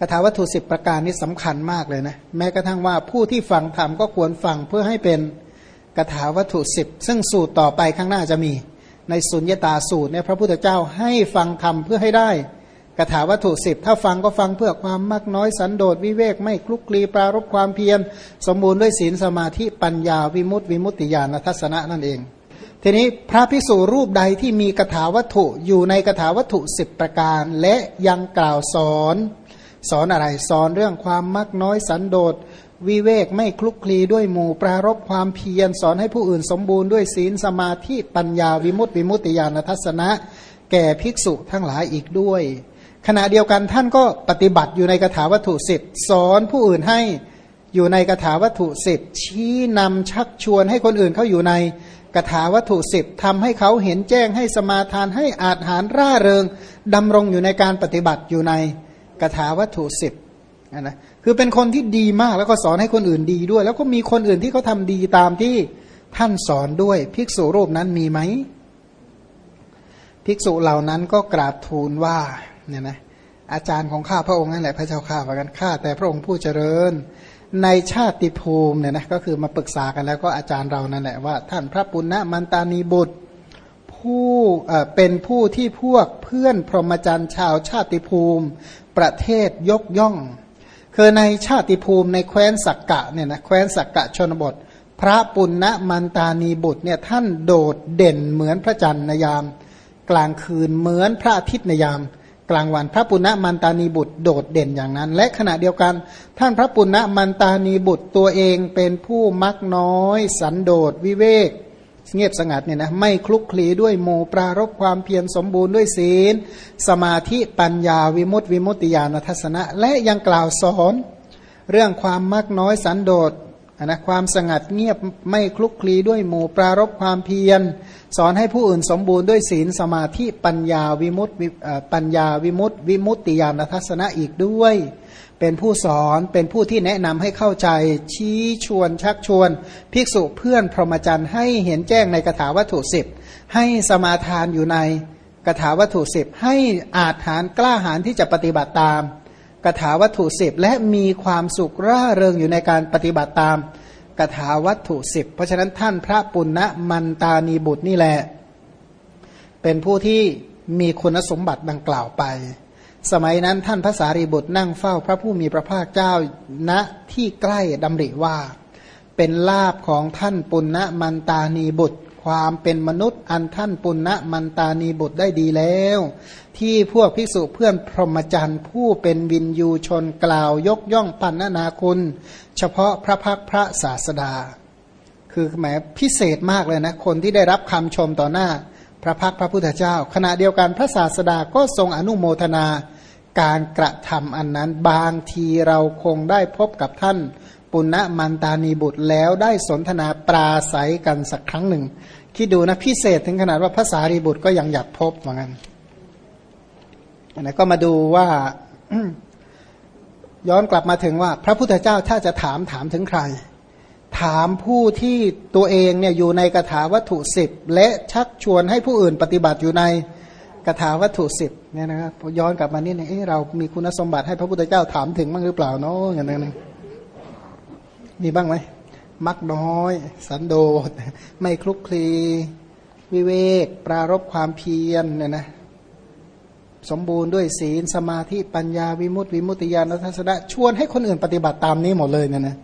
คาถาวัตถุสิบประการนี้สำคัญมากเลยนะแม้กระทั่งว่าผู้ที่ฟังธรรมก็ควรฟังเพื่อให้เป็นคาถาวัตถุสิบซึ่งสูตรต่อไปข้างหน้าจะมีในสุญญตาสูตรเนี่ยพระพุทธเจ้าให้ฟังธรรมเพื่อให้ได้คาถาวัตถุสิบถ้าฟังก็ฟังเพื่อความมากน้อยสันโดษวิเวกไม่คลุกคลีปรารบความเพียร สมบูรณ์ด้วยศีลสมาธิปัญญาวิมุตติวิมุตติญาณทัศนะนั่นเอง ทีนี้พระพิสูรรูปใดที่มีคาถาวัตถุอยู่ในคาถาวัตถุสิบประการ และยังกล่าวสอน สอนอะไร สอนเรื่องความมักน้อยสันโดษวิเวกไม่คลุกคลีด้วยหมู่ปรารบความเพียรสอนให้ผู้อื่นสมบูรณ์ด้วยศีลสมาธิปัญญาวิมุตติวิมุตติญาณทัศนะ แก่ภิกษุทั้งหลายอีกด้วย ขณะเดียวกันท่านก็ปฏิบัติอยู่ในคาถาวัตถุสิบสอนผู้อื่นให้อยู่ในคาถาวัตถุสิบชี้นำชักชวนให้คนอื่นเขาอยู่ในคาถาวัตถุสิบทำให้เขาเห็นแจ้งให้สมาทานให้อาจหารร่าเริงดำรงอยู่ในการปฏิบัติอยู่ใน คาถาวัตถุสิบนะคือเป็นคนที่ดีมากแล้วก็สอนให้คนอื่นดีด้วย แล้วก็มีคนอื่นที่เขาทาดีตามที่ท่านสอนด้วย ภิกษุรูปนั้นมีไหมภิกษุเหล่านั้นก็กราบทูลว่าเนี่ยนะอาจารย์ของข้าพระองค์นั่นแหละพระเจ้าข้าว่ากันข้าแต่พระองค์ผู้เจริญ ในชาติภูมิเนี่ยนะก็คือมาปรึกษากันแล้วก็อาจารย์เรานั่นแหละว่า ท่านพระปุณณมันตานีบุตร ผู้เป็นผู้ที่พวกเพื่อนพรหมจรรย์ชาวชาติภูมิ ประเทศยกย่อง คือในชาติภูมิในแคว้นสักกะเนี่ยนะแคว้นสักกะชนบท พระปุณณมันตานีบุตรเนี่ยท่านโดดเด่นเหมือนพระจันทร์ในยาม กลางคืนเหมือนพระอาทิตย์ในยาม กลางวันพระปุณณมันตานีบุตรโดดเด่นอย่างนั้น และขณะเดียวกัน ท่านพระปุณณมันตานีบุตรตัวเองเป็นผู้มักน้อย สันโดษวิเวก เงียบสงัดเนี่ยนะไม่คลุกคลีด้วยโมปรารบความเพียรสมบูรณ์ด้วยศีล สมาธิปัญญาวิมุตติวิมุตติญาณทัศนะ และยังกล่าวสอนเรื่องความมักน้อยสันโดษนะความสงัดเงียบไม่คลุกคลีด้วยหมู่ปรารบความเพียร สอนให้ผู้อื่นสมบูรณ์ด้วยศีลสมาธิปัญญาวิมุตติปัญญาวิมุตติวิมุตติญาณทัศนะอีกด้วย เป็นผู้สอนเป็นผู้ที่แนะนำให้เข้าใจ ชี้ชวนชักชวน ภิกษุเพื่อนพรหมจรรย์ให้เห็นแจ้งในกถาวัตถุสิบให้สมาทานอยู่ในกถาวัตถุสิบให้อาจหารกล้าหาญที่จะปฏิบัติตามกถาวัตถุสิบและมีความสุขร่าเริงอยู่ในการปฏิบัติตามกถาวัตถุสิบเพราะฉะนั้นท่านพระปุณณมันตานีบุตรนี่แหละ เป็นผู้ที่มีคุณสมบัติดังกล่าวไป สมัยนั้นท่านพระสารีบุตรนั่งเฝ้าพระผู้มีพระภาคเจ้าณที่ใกล้ดำริว่า เป็นลาบของท่านปุณณมันตานีบุตร ความเป็นมนุษย์อันท่านปุณณมันตานีบุตรได้ดีแล้ว ที่พวกภิกษุเพื่อนพรหมจรรย์ผู้เป็นวินยูชนกล่าวยกย่องปันนาคุณ เฉพาะพระพักพระศาสดา คือแหมพิเศษมากเลยนะ คนที่ได้รับคำชมต่อหน้า พระพักพระพุทธเจ้า ขณะเดียวกันพระศาสดาก็ทรงอนุโมทนาการกระทำอันนั้นบางทีเราคงได้พบกับท่าน ปุณณมันตานีบุตรแล้วได้สนทนาปราศัยกันสักครั้งหนึ่ง คิดดูนะพิเศษถึงขนาดว่าภาษารีบุตรก็ยังอยากพบเหมือนกันอันนี้ก็มาดูว่าย้อนกลับมาถึงว่า พระพุทธเจ้าถ้าจะถามถามถึงใคร ถามผู้ที่ตัวเองเนี่ยอยู่ในกถาวัตถุสิบและชักชวนให้ผู้อื่นปฏิบัติอยู่ในคาถาวัตถุสิบเนี่ยนะครับย้อนกลับมานี่เนี่ยเรามีคุณสมบัติให้พระพุทธเจ้าถามถึงบ้างหรือเปล่าเนาะอย่างนั้นมีบ้างไหมมักน้อย สันโดษไม่คลุกคลีวิเวก ปรารบความเพียรเนี่ยนะสมบูรณ์ด้วยศีลสมาธิปัญญาวิมุตติวิมุตติญาณทัศนะชวนให้คนอื่นปฏิบัติตามนี้หมดเลยเนี่ยนะ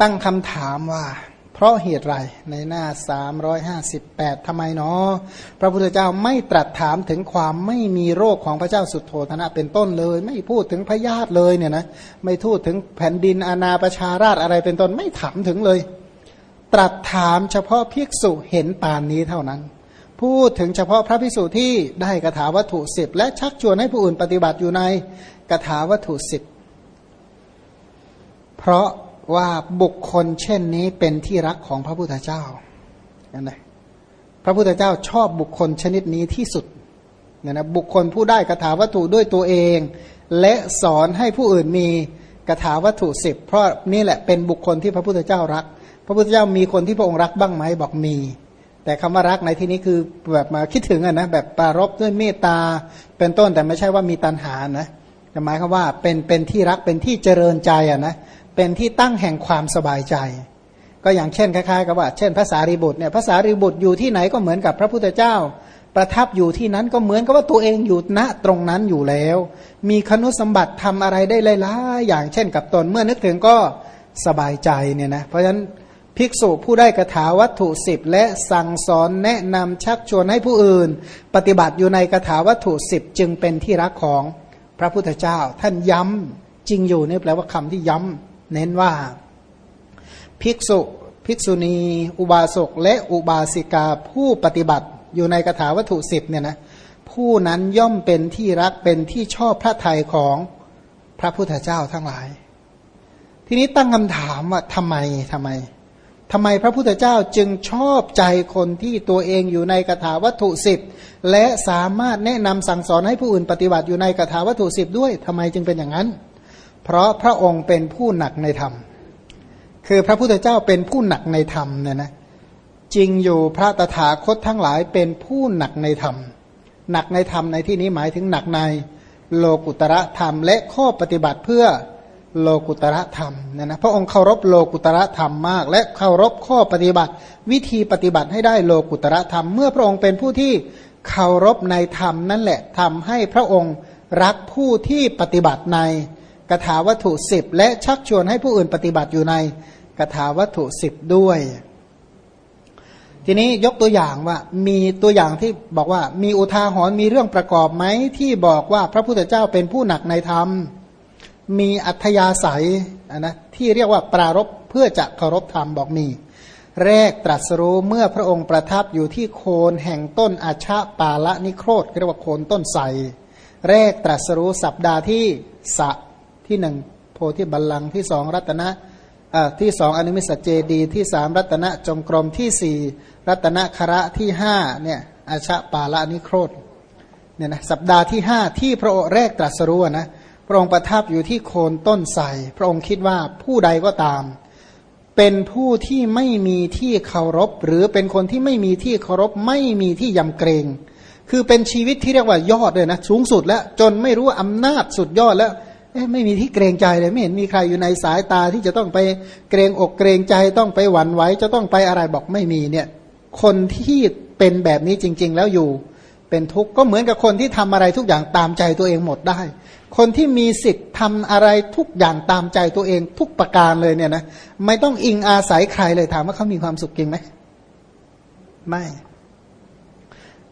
ตั้งคำถามว่า เพราะเหตุไรในหน้า 358ทำไมเนาะพระพุทธเจ้าไม่ตรัสถามถึงความไม่มีโรคของพระเจ้าสุดโทธนะเป็นต้นเลย ไม่พูดถึงพยาธิเลยเนี่ยนะไม่พูดถึงแผ่นดินอาณาประชาราชอะไรเป็นต้นไม่ถามถึงเลย ตรัสถามเฉพาะภิกษุเห็นปานนี้เท่านั้น พูดถึงเฉพาะพระภิกษุที่ได้กระถาวัตถุสิบและชักชวนให้ผู้อื่นปฏิบัติอยู่ในกระถาวัตถุสิบเพราะ ว่าบุคคลเช่นนี้เป็นที่รักของพระพุทธเจ้านั่นแหละพระพุทธเจ้าชอบบุคคลชนิดนี้ที่สุดเนี่ยนะบุคคลผู้ได้กถาวัตถุด้วยตัวเอง และสอนให้ผู้อื่นมีกถาวัตถุสิบเพราะนี่แหละเป็นบุคคลที่พระพุทธเจ้ารัก พระพุทธเจ้ามีคนที่พระองค์รักบ้างไหมบอกมี แต่คำว่ารักในที่นี้คือแบบมาคิดถึงอะนะแบบปารบด้วยเมตตาเป็นต้นแต่ไม่ใช่ว่ามีตัณหานะหมายความว่าเป็นเป็นที่รักเป็นที่เจริญใจอะนะ เป็นที่ตั้งแห่งความสบายใจ ก็อย่างเช่นคล้ายๆกับว่าเช่นภาษารีบุตรเนี่ยภาษารีบุตรอยู่ที่ไหนก็เหมือนกับพระพุทธเจ้า ประทับอยู่ที่นั้นก็เหมือนกับว่าตัวเองอยู่ณตรงนั้นอยู่แล้ว มีคนุสมบัติทำอะไรได้หลายๆอย่างเช่นกับตนเมื่อนึกถึงก็สบายใจเนี่ยนะเพราะฉะนั้นภิกษุผู้ได้กระถาวัตถุสิบและสั่งสอนแนะนำชักชวนให้ผู้อื่น ปฏิบัติอยู่ในกระถาวัตถุสิบจึงเป็นที่รักของพระพุทธเจ้า ท่านย้ำจริงอยู่นี่แปลว่าคำที่ย้ำ เน้นว่า ภิกษุภิกษุณี อุบาสกและอุบาสิกาผู้ปฏิบัติอยู่ในกระถาวัตถุสิบเนี่ยนะผู้นั้นย่อมเป็นที่รักเป็นที่ชอบพระทัยของพระพุทธเจ้าทั้งหลาย ทีนี้ตั้งคำถามว่าทำไมทำไมทำไมพระพุทธเจ้าจึงชอบใจคนที่ตัวเองอยู่ในกถาวัตถุสิบและสามารถแนะนำสั่งสอนให้ผู้อื่นปฏิบัติอยู่ในกถาวัตถุสิบด้วยทำไมจึงเป็นอย่างนั้น เพราะพระองค์เป็นผู้หนักในธรรม คือพระพุทธเจ้าเป็นผู้หนักในธรรมเนี่ยนะจริงอยู่พระตถาคตทั้งหลายเป็นผู้หนักในธรรม หนักในธรรมในที่นี้หมายถึงหนักในโลกุตระธรรม และข้อปฏิบัติเพื่อโลกุตระธรรมเนี่ยนะพระองค์เคารพโลกุตระธรรมมาก และเคารพข้อปฏิบัติ วิธีปฏิบัติให้ได้โลกุตระธรรม เมื่อพระองค์เป็นผู้ที่เคารพในธรรมนั่นแหละทำให้พระองค์รักผู้ที่ปฏิบัติใน กถาวัตถุสิบและชักชวนให้ผู้อื่นปฏิบัติอยู่ในกถาวัตถุสิบด้วย ทีนี้ยกตัวอย่างว่ามีตัวอย่างที่บอกว่า มีอุทาหรณ์มีเรื่องประกอบไหมที่บอกว่าพระพุทธเจ้าเป็นผู้หนักในธรรม มีอัธยาศัยนะที่เรียกว่าปรารบเพื่อจะเคารพธรรมบอกมีแรกตรัสรู้เมื่อพระองค์ประทับอยู่ที่โคนแห่งต้นอาชาปาละนิโครธเรียกว่าโคนต้นไทรแรกตรัสรู้สัปดาห์ที่สะ ที่หนึ่งโพธิบัลลังที่สองรัตนะที่สองอนิมิสเจดีที่สามรัตนะจงกรมที่สี่รัตนะคระที่ห้าเนี่ยอาชาปาละนิโครธเนี่ยนะสัปดาห์ที่ห้าที่พระองค์แรกตรัสรู้นะพระองค์ประทับอยู่ที่โคนต้นไทรพระองค์คิดว่าผู้ใดก็ตาม เป็นผู้ที่ไม่มีที่เคารพ หรือเป็นคนที่ไม่มีที่เคารพไม่มีที่ยำเกรง คือเป็นชีวิตที่เรียกว่ายอดเลยนะสูงสุดแล้วจนไม่รู้ว่าอำนาจสุดยอดแล้ว ไม่มีที่เกรงใจเลยไม่เห็นมีใครอยู่ในสายตาที่จะต้องไปเกรงอกเกรงใจต้องไปหวั่นไหวจะต้องไปอะไรบอกไม่มีเนี่ย คนที่เป็นแบบนี้จริง ๆ แล้วอยู่ เป็นทุกข์ก็เหมือนกับคนที่ทำอะไรทุกอย่างตามใจตัวเองหมดได้ คนที่มีสิทธิ์ทำอะไรทุกอย่างตามใจตัวเองทุกประการเลยเนี่ยนะไม่ต้องอิงอาศัยใครเลยถามว่าเขามีความสุขจริงไหมไม่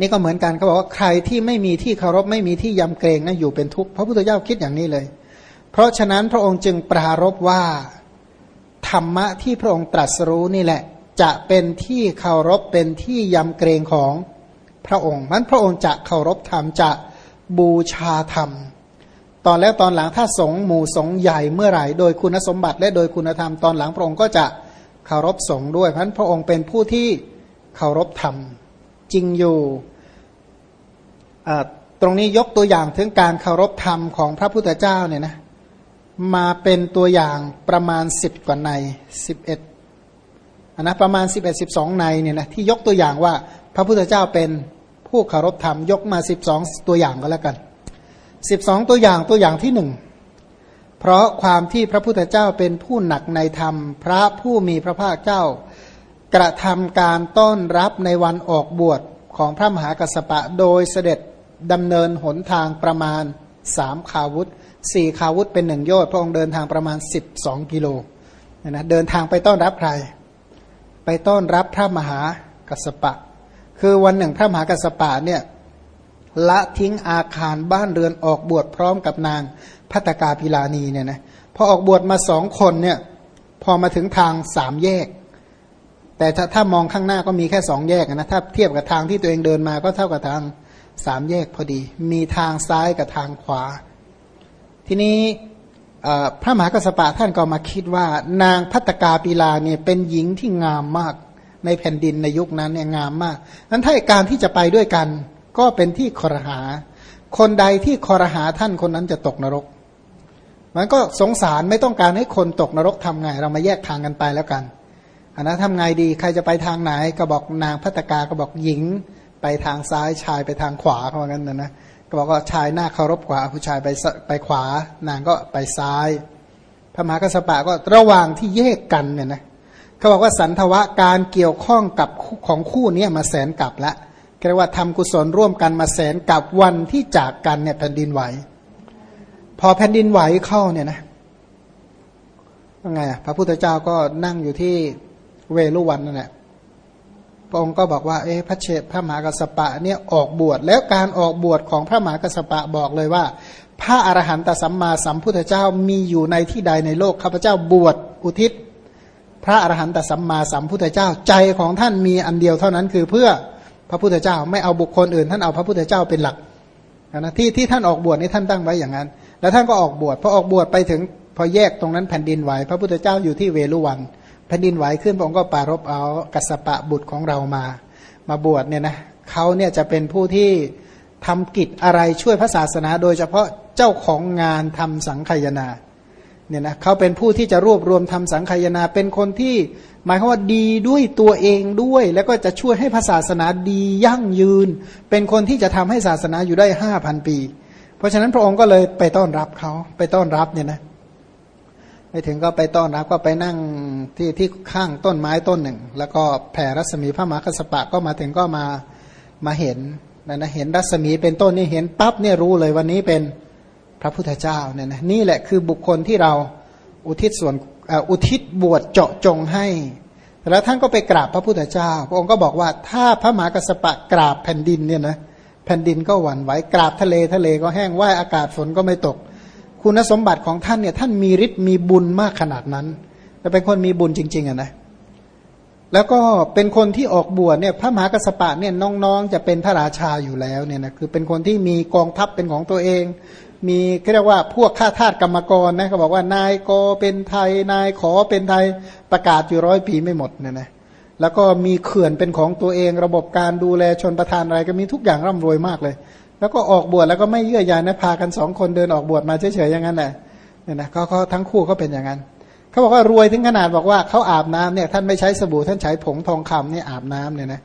นี่ก็เหมือนกันเขาบอกว่าใครที่ไม่มีที่เคารพไม่มีที่ยำเกรงนะอยู่เป็นทุกข์พระพุทธเจ้าคิดอย่างนี้เลย เพราะฉะนั้นพระองค์จึงปรารบว่า ธรรมะที่พระองค์ตรัสรู้นี่แหละ จะเป็นที่เคารพเป็นที่ยำเกรงของพระองค์มันพระองค์จะเคารพธรรมจะบูชาธรรม ตอนแล้วตอนหลังถ้าสงหมู่สงใหญ่เมื่อไหร่ โดยคุณสมบัติและโดยคุณธรรมตอนหลังพระองค์ก็จะเคารพสงด้วยเพราะพระองค์เป็นผู้ที่เคารพธรรม จริงอยู่ตรงนี้ยกตัวอย่างถึงการเคารพธรรมของพระพุทธเจ้าเนี่ยนะ มาเป็นตัวอย่างประมาณสิบกว่าในสิบเอ็ดนะประมาณสิบเอ็ดสิบสองในเนี่ยนะที่ยกตัวอย่างว่า พระพุทธเจ้าเป็นผู้เคารพธรรมยกมาสิบสองตัวอย่างก็แล้วกันสิบสองตัวอย่างตัวอย่างที่หนึ่งเพราะความที่พระพุทธเจ้าเป็นผู้หนักในธรรม พระผู้มีพระภาคเจ้า กระทำการต้อนรับในวันออกบวชของพระมหากัสสปะโดยเสด็จดำเนินหนทางประมาณสามขาวุธ สี่ขาวุธเป็นหนึ่งโยชน์พระองค์เดินทางประมาณสิบสองกิโลนะเดินทางไปต้อนรับใคร ไปต้อนรับพระมหากัสสปะ คือวันหนึ่งพระมหากัสสปะเนี่ยละทิ้งอาคารบ้านเรือนออกบวชพร้อมกับนางพัตกาพิลานีเนี่ยนะพอออกบวชมาสองคนเนี่ยพอมาถึงทางสามแยก แต่ถ้าถ้ามองข้างหน้าก็มีแค่สองแยกนะถ้าเทียบกับทางที่ตัวเองเดินมาก็เท่ากับทางสามแยกพอดี มีทางซ้ายกับทางขวา ทีนี้พระมหากัสปะท่านก็มาคิดว่านางพัตกาปิลาเนี่ยเป็นหญิงที่งามมากในแผ่นดินในยุคนั้นเนี่ยงามมากนั้นถ้าการที่จะไปด้วยกัน ก็เป็นที่คอรหา คนใดที่คอรหาท่านคนนั้นจะตกนรก มันก็สงสารไม่ต้องการให้คนตกนรกทำไง เรามาแยกทางกันไปแล้วกันอันนั้นทำไงดีใครจะไปทางไหนก็บอกนางพัตกาก็บอกหญิง ไปทางซ้ายชายไปทางขวาเขาว่างั้นนะนะ ก็บอกว่าชายหน้าเคารพขวาผู้ชายไปไปขวา นางก็ไปซ้าย พระมหากัสปะก็ระหว่างที่แยกกันเนี่ยนะเขาบอกว่าสันทวะการเกี่ยวข้องกับของคู่นี้มาแสนกลับล้วเรียกว่าทำกุศลร่วมกันมาแสนกับวันที่จากกันเนี่ยแผ่นดินไหว พอแผ่นดินไหวเข้าเนี่ยนะว่าไงอะพระพุทธเจ้าก็นั่งอยู่ที่เวลุวันนั่นแหละ พระองค์ก็บอกว่าเอ๊ะพระเชษพระมหากัสปะเนี่ยออกบวชแล้วการออกบวชของพระมหากัสปะบอกเลยว่า พระอรหันตสัมมาสัมพุทธเจ้ามีอยู่ในที่ใดในโลกข้าพเจ้าบวชอุทิศ พระอรหันตสัมมาสัมพุทธเจ้าใจของท่านมีอันเดียวเท่านั้นคือเพื่อพระพุทธเจ้าไม่เอาบุคคลอื่น ท่านเอาพระพุทธเจ้าเป็นหลักนะที่ที่ท่านออกบวชนี่ท่านตั้งไว้อย่างนั้น แล้วท่านก็ออกบวชพอออกบวชไปถึงพอแยกตรงนั้นแผ่นดินไหวพระพุทธเจ้าอยู่ที่เวลุวัน ผ่นดินไหวขึ้นพระองค์ก็ปารบเอากัสปะบุตรของเรามา มาบวชเนี่ยนะเขาเนี่ยจะเป็นผู้ที่ทำกิจอะไรช่วยพระศาสนา โดยเฉพาะเจ้าของงานทำสังขยาเนี่ยนะเขาเป็นผู้ที่จะรวบรวมทำสังขยาเป็นคนที่หมายความว่าดีด้วยตัวเองด้วย แล้วก็จะช่วยให้พระศาสนาดียั่งยืน เป็นคนที่จะทำให้ศาสนาอยู่ได้ห้าพันปี เพราะฉะนั้นพระองค์ก็เลยไปต้อนรับเขาไปต้อนรับเนี่ยนะ ไปถึงก็ไปต้อนรับก็ไปนั่งที่ที่ข้างต้นไม้ต้นหนึ่ง แล้วก็แผ่รัศมีพระมหากระสปะก็มาถึงก็มามาเห็นนะนะเห็นรัศมีเป็นต้นนี่เห็นปั๊บเนี่ยรู้เลยวันนี้เป็นพระพุทธเจ้าเนี่ยนะนี่แหละคือบุคคลที่เราอุทิศส่วนอุทิศบวชเจาะจงให้ แล้วท่านก็ไปกราบพระพุทธเจ้า พระองค์ก็บอกว่าถ้าพระมหากระสปะกราบแผ่นดินเนี่ยนะแผ่นดินก็หวั่นไหวกราบทะเลทะเลก็แห้งว่ายอากาศฝนก็ไม่ตก คุณสมบัติของท่านเนี่ยท่านมีฤทธิ์มีบุญมากขนาดนั้นแต่เป็นคนมีบุญจริง ๆอะนะแล้วก็เป็นคนที่ออกบวชเนี่ยพระมหากรสปะเนี่ยน้องๆ จะเป็นพระราชาอยู่แล้วเนี่ยนะคือเป็นคนที่มีกองทัพเป็นของตัวเอง มีเรียกว่าพวกข้าทาสกรรมกรนะเขาบอกว่านายกเป็นไทยนายขอเป็นไทยประกาศอยู่ร้อยปีไม่หมดเนี่ยนะแล้วก็มีเขื่อนเป็นของตัวเอง ระบบการดูแลชนประทานอะไรก็มีทุกอย่างร่ำรวยมากเลย แล้วก็ออกบวชแล้วก็ไม่เยื่อใยนะพากันสองคนเดินออกบวชมาเฉยๆอย่างนั้นแหละเนี่ยนะเขาเทั้งคู่เขาเป็นอย่างนั้นเขาบอกว่ารวยถึงขนาดบอกว่าเขาอาบน้ำเนี่ยท่านไม่ใช้สบู่ท่านใช้ผงทองคำเนี่ยอาบน้ำเนี่ยนะ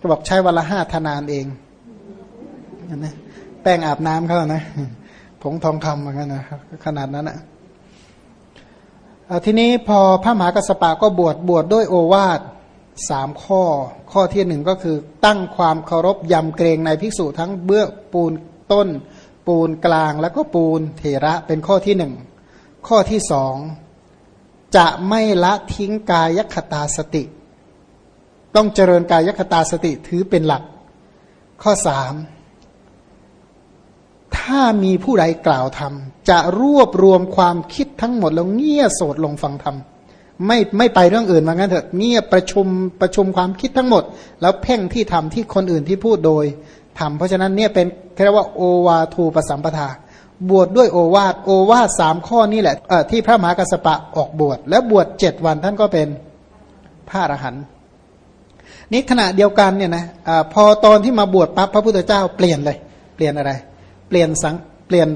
ก็บอกใช้วันละห้าธนานเองนะแป้งอาบน้ำเขานะผงทองคำเหมือนกันนะขนาดนั้นอะทีนี้พอพระมหากระสปะก็บวชบวชดด้วยโอวาท สามข้อ ข้อที่หนึ่งก็คือ ตั้งความเคารพยำเกรงในภิกษุทั้งเบื้อปูนต้น ปูนกลางแล้วก็ปูนเถระเป็นข้อที่หนึ่งข้อที่สองจะไม่ละทิ้งกายคตาสติ ต้องเจริญกายคตาสติถือเป็นหลัก ข้อสามถ้ามีผู้ใดกล่าวธรรม จะรวบรวมความคิดทั้งหมดแล้วเงี่ยโสดลงฟังธรรม ไม่ไม่ไปเรื่องอื่นมางั้นเถอะเงียบประชุมประชุมความคิดทั้งหมด แล้วเพ่งที่ทำที่คนอื่นที่พูดโดยทำเพราะฉะนั้นเนี่ยเป็นเรียกว่าโอวาทูปสัมปทา บวชดด้วยโอวาทโอวาทสามข้อนี่แหละที่พระมหากัสปะออกบวช แล้วบวชเจ็ดวันท่านก็เป็นพระอรหันต์นี่ขณะเดียวกันเนี่ยนะอพอตอนที่มาบวชปั๊บพระพุทธเจ้าเปลี่ยนเลย เปลี่ยนอะไร เปลี่ยนสังเปลี่ยน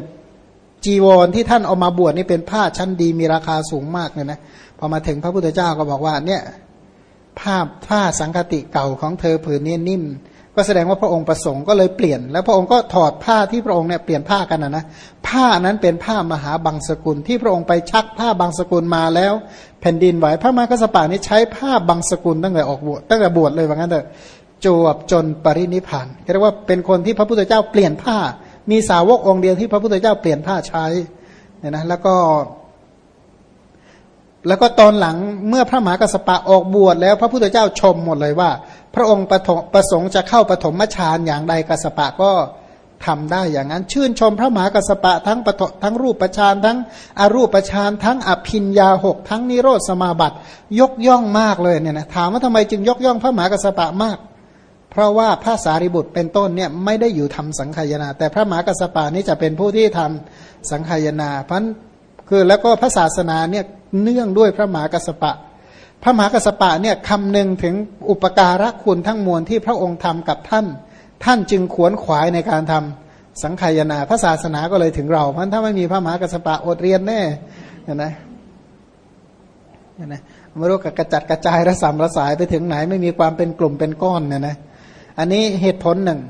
จีวรที่ท่านเอามาบวชนี่เป็นผ้าชั้นดีมีราคาสูงมากเลยนะพอมาถึงพระพุทธเจ้าก็บอกว่าเนี่ยผ้าผ้าสังคติเก่าของเธอผืนนี้นิ่ม ก็แสดงว่าพระองค์ประสงค์ก็เลยเปลี่ยน แล้วพระองค์ก็ถอดผ้าที่พระองค์เนี่ยเปลี่ยนผ้ากันนะนะผ้านั้นเป็นผ้ามหาบังสกุล ที่พระองค์ไปชักผ้าบางสกุลมาแล้ว แผ่นดินไหวพระมหากษัตริย์นี่ใช้ผ้าบางสกุลตั้งแต่ออกบวชตั้งแต่บวชเลยว่างั้นเถอะจวบจนปรินิพานเรียกว่าเป็นคนที่พระพุทธเจ้าเปลี่ยนผ้า มีสาวกองเดียวที่พระพุทธเจ้าเปลี่ยนผ้าใช้เนี่ยนะแล้วก็ แล้วก็ตอนหลังเมื่อพระมหากระสปะออกบวชแล้วพระพุทธเจ้าชมหมดเลยว่า พระองค์ประประสงค์จะเข้าปฐมฌานอย่างใดกระสปะก็ทำได้อย่างนั้น ชื่นชมพระมหากระสปะทั้งปฐทั้งรูปฌานทั้งอรูปฌานทั้งอภินยาหกทั้งนิโรธสมาบัติ ยกย่องมากเลยเนี่ยนะถามว่าทำไมจึงยกย่องพระมหากระสปะมาก เพราะว่าพระสารีบุตรเป็นต้นเนี่ยไม่ได้อยู่ทำสังขยาแต่พระมหากระสปะนี่จะเป็นผู้ที่ทำสังขายนาพันคือแล้วก็พระศาสนาเนี่ยเนื่องด้วยพระมหากัสปะ พระมหากัสปะเนี่ยคำหนึ่งถึงอุปการะคุณทั้งมวลที่พระองค์ทำกับท่าน ท่านจึงขวนขวายในการทำสังขายนา พระศาสนาก็เลยถึงเรา เพราะถ้าไม่มีพระมหากัสปะอดเรียนแน่เห็นไหมเห็นไหมไม่รู้กระจัดกระจายระสำระสายไปถึงไหนไม่มีความเป็นกลุ่มเป็นก้อนเนี่ยนะ อันนี้เหตุผลหนึ่ง